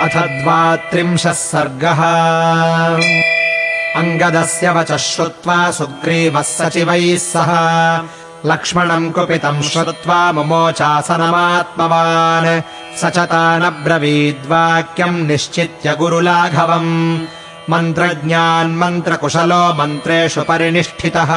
अथ द्वात्रिंशः सर्गः। अङ्गदस्य वचः श्रुत्वा सुग्रीवः सचिवैः सह। लक्ष्मणम् कुपितम् श्रुत्वा मुमोचासनमात्मवान्। स च तानब्रवीद्वाक्यम् निश्चित्य गुरुलाघवम्। मन्त्रज्ञान्मन्त्रकुशलो मन्त्रेषु परिनिष्ठितः।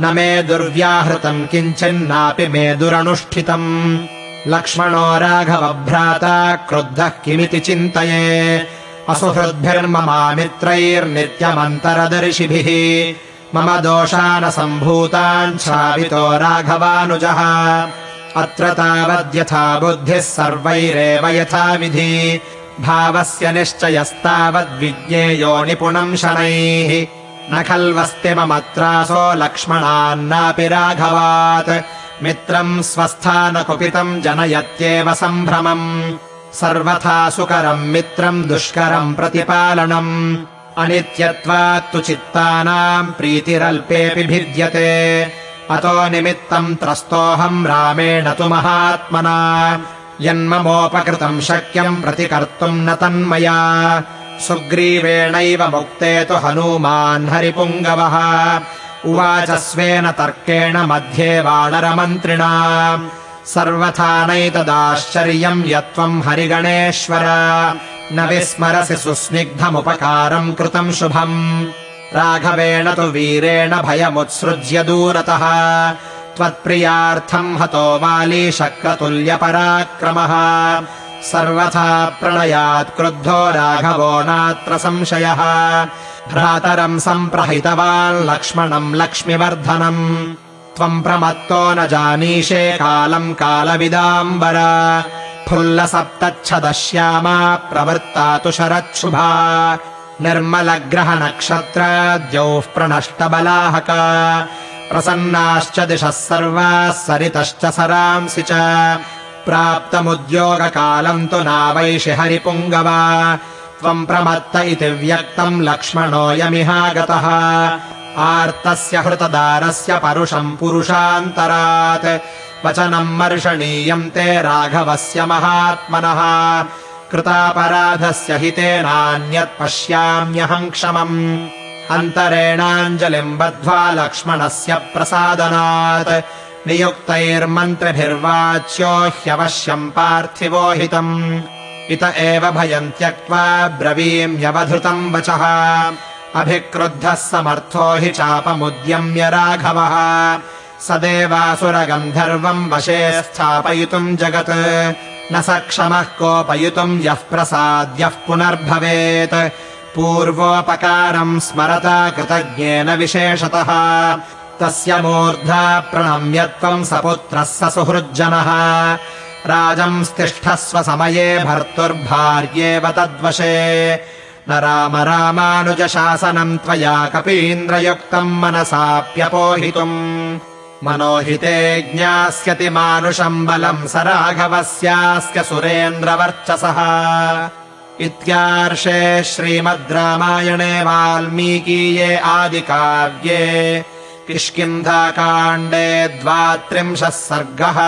न मे दुर्व्याहृतम् किञ्चिन्नापि मे दुरनुष्ठितम् लक्ष्मणो राघवभ्राता क्रुद्धः किमिति चिन्तये? असुहृद्भिर्ममामित्रैर्नित्यमन्तरदर्शिभिः। मम दोषानसम्भूतान् श्रावितो राघवानुजः। अत्र तावद्यथा बुद्धिः सर्वैरेव यथाविधि। भावस्य निश्चयस्तावद्विज्ञेयो निपुणम् शनैः। न खल्वस्ति ममत्रासो लक्ष्मणान्नापि राघवात् मित्रम् स्वस्थानकुपितम् जनयत्येव सम्भ्रमम्। सर्वथा सुकरम् मित्रम् दुष्करम् प्रतिपालनम्। अनित्यत्वात्तु चित्तानाम् प्रीतिरल्पेऽपि भिद्यते। अतो निमित्तम् त्रस्तोऽहम् रामेण तु महात्मना। यन्ममोपकृतम् शक्यम् प्रतिकर्तुम् न तन्मया। सुग्रीवेणैव मुक्ते तु हनूमान् हरिपुङ्गवः उवाच स्वेन तर्केण मध्ये वानरमन्त्रिणा। सर्वथा नैतदाश्चर्यम् यत्त्वम् हरिगणेश्वर। न विस्मरसि सुस्निग्धमुपकारम् कृतम् शुभम्। राघवेण तु वीरेण भयमुत्सृज्य दूरतः। त्वत्प्रियार्थम् हतो वाली शक्रतुल्यपराक्रमः सर्वथा प्रणयात् क्रुद्धो राघवो नात्र संशयः भ्रातरम् सम्प्रहितवान् लक्ष्मणम् लक्ष्मिवर्धनम्। त्वम् प्रमत्तो न जानीषे कालम् कालविदाम्बर। फुल्लसप्तच्छदश्यामा प्रवृत्ता तु शरच्छुभा। निर्मलग्रहनक्षत्राद्यौः प्रणष्टबलाहका। प्रसन्नाश्च दिशः सर्वाः सरितश्च सरांसि च। प्राप्तमुद्योगकालम् तु नावैषि हरिपुङ्गवा त्वम् प्रमत्त इति व्यक्तम् लक्ष्मणोऽयमिहागतः आर्तस्य हृतदारस्य परुषम् पुरुषान्तरात्। वचनम् मर्षणीयम् ते राघवस्य महात्मनः। कृतापराधस्य हितेनान्यत् पश्याम्यहम् क्षमम्। अन्तरेणाञ्जलिम् बद्ध्वा लक्ष्मणस्य प्रसादनात्। नियुक्तैर्मन्त्रिभिर्वाच्यो ह्यवश्यम् पार्थिवो हितम् इत एव भयम् त्यक्त्वा ब्रवीम्यवधृतम् वचः। अभिक्रुद्धः समर्थो हि चापमुद्यम्य राघवः। स देवासुरगन्धर्वम् वशे स्थापयितुम् जगत्। न सक्षमः कोपयितुम् यः प्रसाद्यः पुनर्भवेत्। पूर्वोपकारम् स्मरता कृतज्ञेन विशेषतः। तस्य मूर्धा प्रणम्य त्वम् सपुत्रः स सुहृज्जनः राजंस्तिष्ठस्व समये भर्तुर्भार्येव तद्वशे। न राम रामानुजशासनम् त्वया कपीन्द्रयुक्तम् मनसाप्यपोहितुम् मनोहिते ज्ञास्यति मानुषम् बलम् स राघवस्यास्य सुरेन्द्रवर्चसः। इत्यार्षे श्रीमद् रामायणे वाल्मीकीये आदिकाव्ये किष्किन्धाकाण्डे द्वात्रिंशः सर्गः